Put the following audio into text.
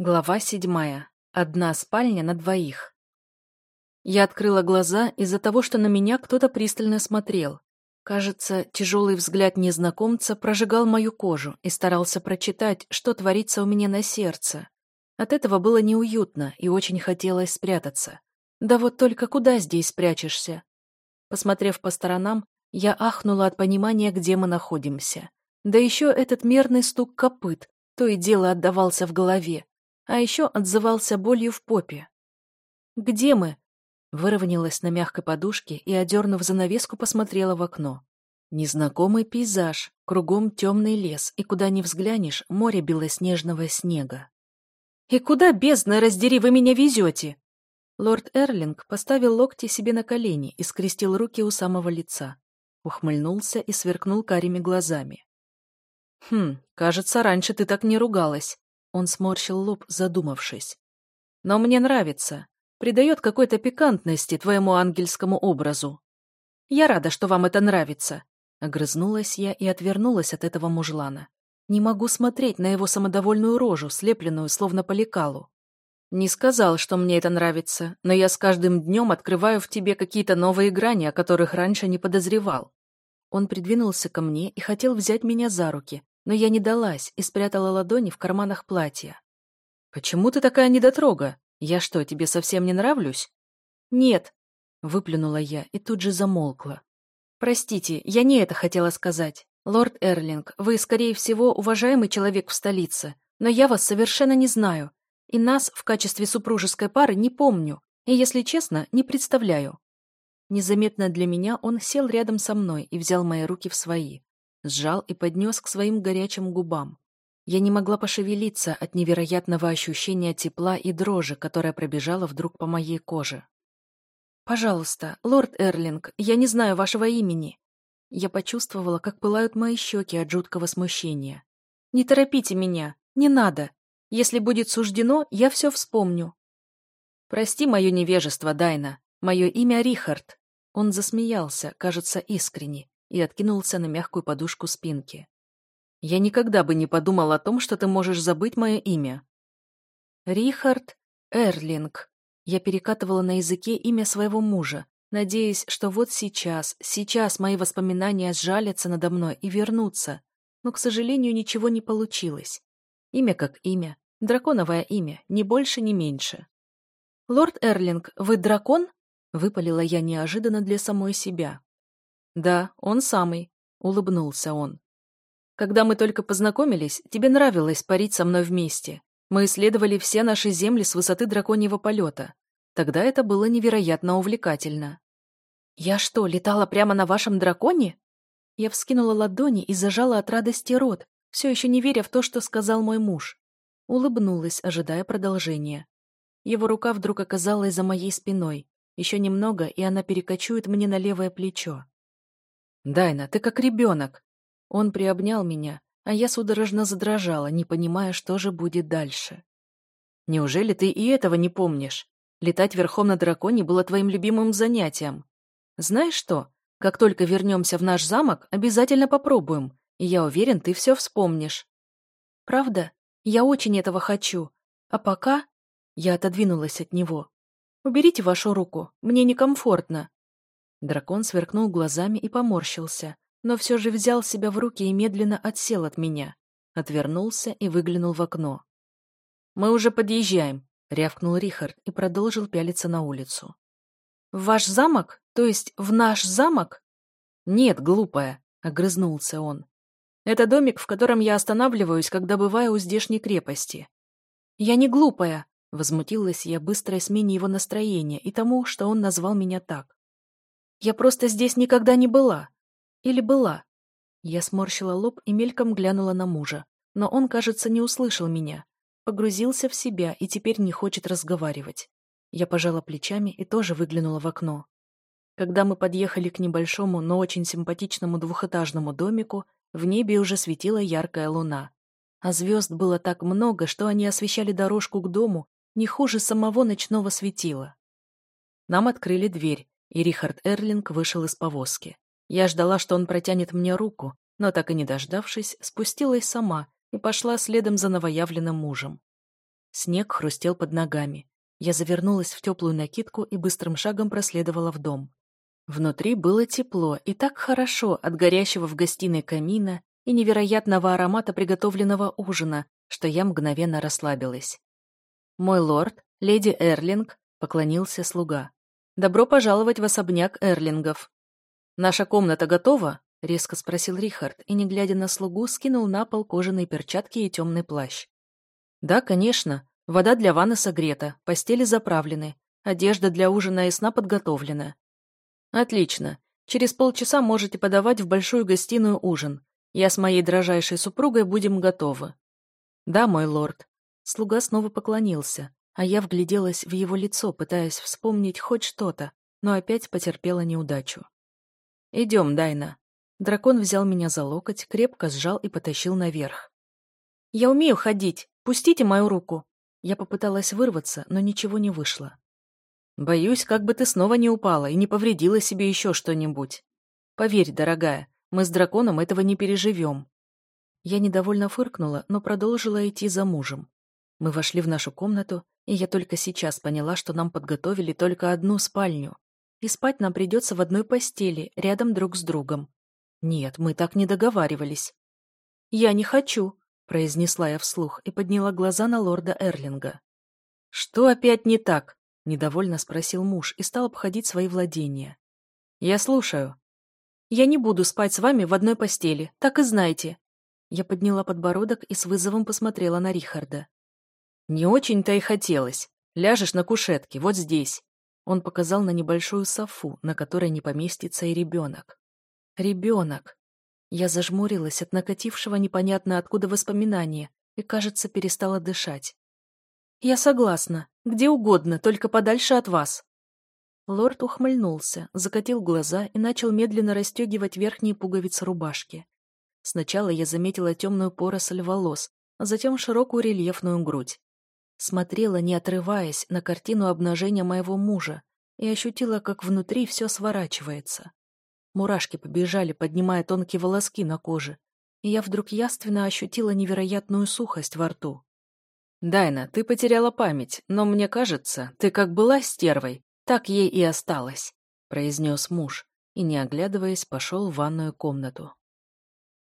Глава седьмая. Одна спальня на двоих. Я открыла глаза из-за того, что на меня кто-то пристально смотрел. Кажется, тяжелый взгляд незнакомца прожигал мою кожу и старался прочитать, что творится у меня на сердце. От этого было неуютно и очень хотелось спрятаться. Да вот только куда здесь спрячешься? Посмотрев по сторонам, я ахнула от понимания, где мы находимся. Да еще этот мерный стук копыт, то и дело отдавался в голове а еще отзывался болью в попе. «Где мы?» Выровнялась на мягкой подушке и, одернув занавеску, посмотрела в окно. Незнакомый пейзаж, кругом темный лес, и куда ни взглянешь, море белоснежного снега. «И куда, бездна, раздери, вы меня везете?» Лорд Эрлинг поставил локти себе на колени и скрестил руки у самого лица. Ухмыльнулся и сверкнул карими глазами. «Хм, кажется, раньше ты так не ругалась», он сморщил лоб, задумавшись. «Но мне нравится. Придает какой-то пикантности твоему ангельскому образу. Я рада, что вам это нравится». Огрызнулась я и отвернулась от этого мужлана. Не могу смотреть на его самодовольную рожу, слепленную словно по лекалу. Не сказал, что мне это нравится, но я с каждым днем открываю в тебе какие-то новые грани, о которых раньше не подозревал. Он придвинулся ко мне и хотел взять меня за руки, но я не далась и спрятала ладони в карманах платья. «Почему ты такая недотрога? Я что, тебе совсем не нравлюсь?» «Нет», — выплюнула я и тут же замолкла. «Простите, я не это хотела сказать. Лорд Эрлинг, вы, скорее всего, уважаемый человек в столице, но я вас совершенно не знаю, и нас в качестве супружеской пары не помню, и, если честно, не представляю». Незаметно для меня он сел рядом со мной и взял мои руки в свои сжал и поднес к своим горячим губам. Я не могла пошевелиться от невероятного ощущения тепла и дрожи, которая пробежала вдруг по моей коже. «Пожалуйста, лорд Эрлинг, я не знаю вашего имени». Я почувствовала, как пылают мои щеки от жуткого смущения. «Не торопите меня, не надо. Если будет суждено, я все вспомню». «Прости мое невежество, Дайна. Мое имя Рихард». Он засмеялся, кажется, искренне, и откинулся на мягкую подушку спинки. «Я никогда бы не подумал о том, что ты можешь забыть мое имя». «Рихард Эрлинг». Я перекатывала на языке имя своего мужа, надеясь, что вот сейчас, сейчас мои воспоминания сжалятся надо мной и вернутся. Но, к сожалению, ничего не получилось. Имя как имя. Драконовое имя, ни больше, ни меньше. «Лорд Эрлинг, вы дракон?» — выпалила я неожиданно для самой себя. «Да, он самый», — улыбнулся он. «Когда мы только познакомились, тебе нравилось парить со мной вместе. Мы исследовали все наши земли с высоты драконьего полета. Тогда это было невероятно увлекательно». «Я что, летала прямо на вашем драконе?» Я вскинула ладони и зажала от радости рот, все еще не веря в то, что сказал мой муж. Улыбнулась, ожидая продолжения. Его рука вдруг оказалась за моей спиной. Еще немного, и она перекочует мне на левое плечо. «Дайна, ты как ребенок!» Он приобнял меня, а я судорожно задрожала, не понимая, что же будет дальше. «Неужели ты и этого не помнишь? Летать верхом на драконе было твоим любимым занятием. Знаешь что? Как только вернемся в наш замок, обязательно попробуем, и я уверен, ты все вспомнишь». «Правда? Я очень этого хочу. А пока...» Я отодвинулась от него. «Уберите вашу руку, мне некомфортно». Дракон сверкнул глазами и поморщился, но все же взял себя в руки и медленно отсел от меня. Отвернулся и выглянул в окно. «Мы уже подъезжаем», — рявкнул Рихард и продолжил пялиться на улицу. «В ваш замок? То есть в наш замок?» «Нет, глупая», — огрызнулся он. «Это домик, в котором я останавливаюсь, когда бываю у здешней крепости». «Я не глупая», — возмутилась я быстрой смене его настроения и тому, что он назвал меня так. Я просто здесь никогда не была. Или была. Я сморщила лоб и мельком глянула на мужа. Но он, кажется, не услышал меня. Погрузился в себя и теперь не хочет разговаривать. Я пожала плечами и тоже выглянула в окно. Когда мы подъехали к небольшому, но очень симпатичному двухэтажному домику, в небе уже светила яркая луна. А звезд было так много, что они освещали дорожку к дому не хуже самого ночного светила. Нам открыли дверь, и Рихард Эрлинг вышел из повозки. Я ждала, что он протянет мне руку, но так и не дождавшись, спустилась сама и пошла следом за новоявленным мужем. Снег хрустел под ногами. Я завернулась в теплую накидку и быстрым шагом проследовала в дом. Внутри было тепло и так хорошо от горящего в гостиной камина и невероятного аромата приготовленного ужина, что я мгновенно расслабилась. «Мой лорд, леди Эрлинг», — поклонился слуга. «Добро пожаловать в особняк Эрлингов». «Наша комната готова?» — резко спросил Рихард и, не глядя на слугу, скинул на пол кожаные перчатки и темный плащ. «Да, конечно. Вода для ванны согрета, постели заправлены, одежда для ужина и сна подготовлена. Отлично. Через полчаса можете подавать в большую гостиную ужин. Я с моей дрожайшей супругой будем готовы. Да, мой лорд. Слуга снова поклонился, а я вгляделась в его лицо, пытаясь вспомнить хоть что-то, но опять потерпела неудачу. Идем, Дайна. Дракон взял меня за локоть, крепко сжал и потащил наверх. «Я умею ходить. Пустите мою руку». Я попыталась вырваться, но ничего не вышло. Боюсь, как бы ты снова не упала и не повредила себе еще что-нибудь. Поверь, дорогая, мы с драконом этого не переживем. Я недовольно фыркнула, но продолжила идти за мужем. Мы вошли в нашу комнату, и я только сейчас поняла, что нам подготовили только одну спальню. И спать нам придется в одной постели, рядом друг с другом. Нет, мы так не договаривались. «Я не хочу», — произнесла я вслух и подняла глаза на лорда Эрлинга. «Что опять не так?» Недовольно спросил муж и стал обходить свои владения. «Я слушаю». «Я не буду спать с вами в одной постели, так и знайте». Я подняла подбородок и с вызовом посмотрела на Рихарда. «Не очень-то и хотелось. Ляжешь на кушетке, вот здесь». Он показал на небольшую софу, на которой не поместится и ребенок. Ребенок. Я зажмурилась от накатившего непонятно откуда воспоминания и, кажется, перестала дышать. «Я согласна. Где угодно, только подальше от вас». Лорд ухмыльнулся, закатил глаза и начал медленно расстегивать верхние пуговицы рубашки. Сначала я заметила темную поросль волос, а затем широкую рельефную грудь. Смотрела, не отрываясь, на картину обнажения моего мужа и ощутила, как внутри все сворачивается. Мурашки побежали, поднимая тонкие волоски на коже, и я вдруг яственно ощутила невероятную сухость во рту. «Дайна, ты потеряла память, но мне кажется, ты как была стервой, так ей и осталась», — произнес муж и, не оглядываясь, пошел в ванную комнату.